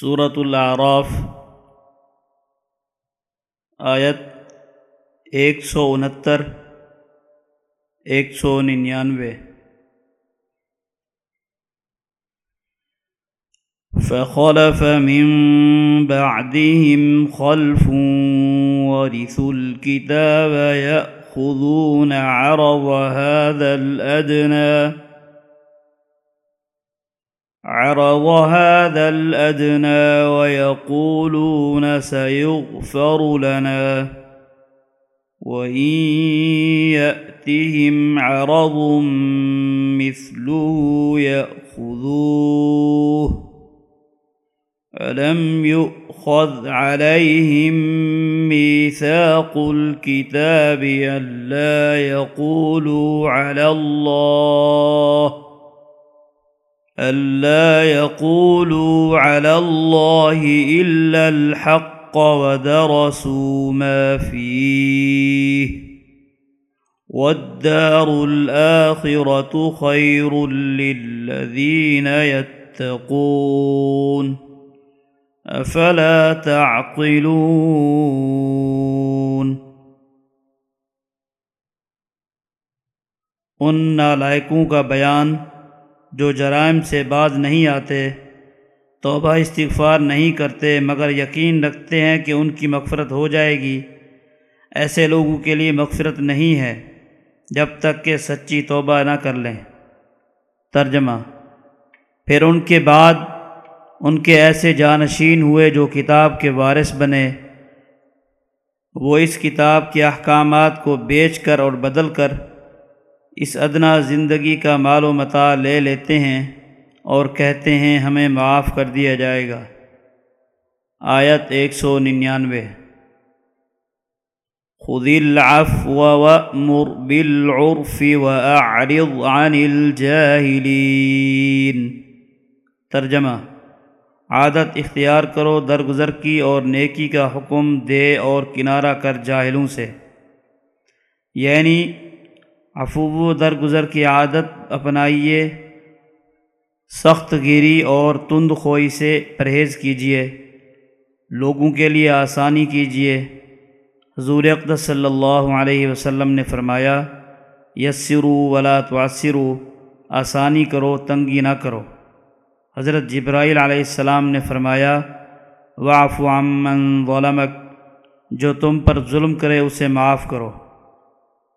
صورت العراف آیت ایک سو انہتر، ایک سو ننانوے۔ فخلف من بعدهم خلف ورثوا الكتاب يأخذون عرض هذا الأدنى۔ عرض هذا الأدنى ويقولون سيغفر لنا وإن يأتهم عرض مثله يأخذوه ألم يؤخذ عليهم ميثاق الكتاب ألا يقولوا على الله ألا يقولوا على الله إلا الحق ودرسوا ما فيه والدار الآخرة خير للذين يتقون أفلا تعقلون ان نالائکوں کا بیان جو جرائم سے باز نہیں آتے، توبہ استغفار نہیں کرتے، مگر یقین رکھتے ہیں کہ ان کی مغفرت ہو جائے گی۔ ایسے لوگوں کے لیے مغفرت نہیں ہے جب تک کہ سچی توبہ نہ کر لیں۔ ترجمہ پھر ان کے بعد ان کے ایسے جانشین ہوئے جو کتاب کے وارث بنے۔ وہ اس کتاب کے احکامات کو بیچ کر اور بدل کر اس ادنا زندگی کا مال و متا لے لیتے ہیں اور کہتے ہیں ہمیں معاف کر دیا جائے گا۔ آیت ایک سو ننانوے۔ خذ العفو وأمر بالعرف وأعرض عن الجاهلين۔ ترجمہ۔ عادت اختیار کرو درگزر کی اور نیکی کا حکم دے اور کنارہ کر جاہلوں سے۔ یعنی افو درگزر کی عادت اپنائیے، سخت گیری اور تند خوئی سے پرہیز کیجیے، لوگوں کے لیے آسانی کیجیے۔ حضور اقدس صلی اللہ علیہ وسلم نے فرمایا، یسرو ولا توثرو آسانی کرو، تنگی نہ کرو۔ حضرت جبرائیل علیہ السلام نے فرمایا واف عمن ظلمک، جو تم پر ظلم کرے اسے معاف کرو۔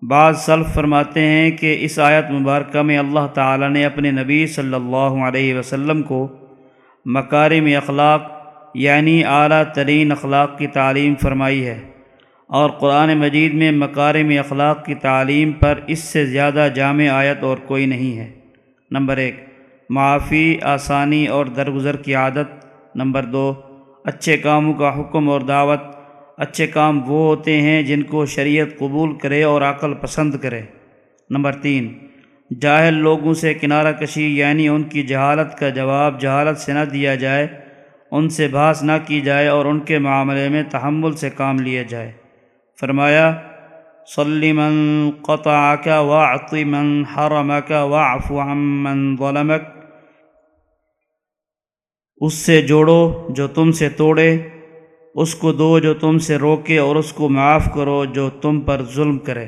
بعض سلف فرماتے ہیں کہ اس آیت مبارکہ میں اللہ تعالیٰ نے اپنے نبی صلی اللہ علیہ وسلم کو مکارم اخلاق یعنی اعلیٰ ترین اخلاق کی تعلیم فرمائی ہے اور قرآن مجید میں مکارم اخلاق کی تعلیم پر اس سے زیادہ جامع آیت اور کوئی نہیں ہے۔ نمبر ایک، معافی، آسانی اور درگزر کی عادت۔ نمبر دو، اچھے کاموں کا حکم اور دعوت۔ اچھے کام وہ ہوتے ہیں جن کو شریعت قبول کرے اور عقل پسند کرے۔ نمبر تین، جاہل لوگوں سے کنارہ کشی یعنی ان کی جہالت کا جواب جہالت سے نہ دیا جائے، ان سے بحث نہ کی جائے اور ان کے معاملے میں تحمل سے کام لیا جائے۔ فرمایا صلی من قطعک واعط من حرمک واعف عمن ظلمک۔ اس سے جوڑو جو تم سے توڑے۔ اس کو دو جو تم سے روکے اور اس کو معاف کرو جو تم پر ظلم کرے۔